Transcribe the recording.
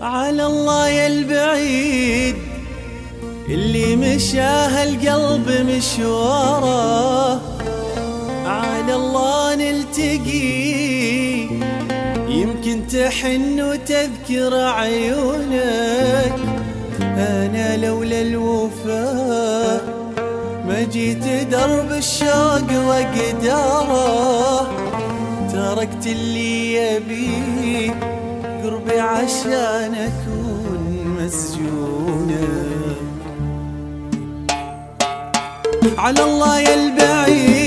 على الله يا البعيد. اللي مشاه القلب مشواره على الله نلتقي. يمكن تحن وتذكر عيونك. أنا لولا الوفاء ما جيت درب الشوق واقداره تركت اللي يبي قربي عشان اكون مسجونه على الله يا البعيد.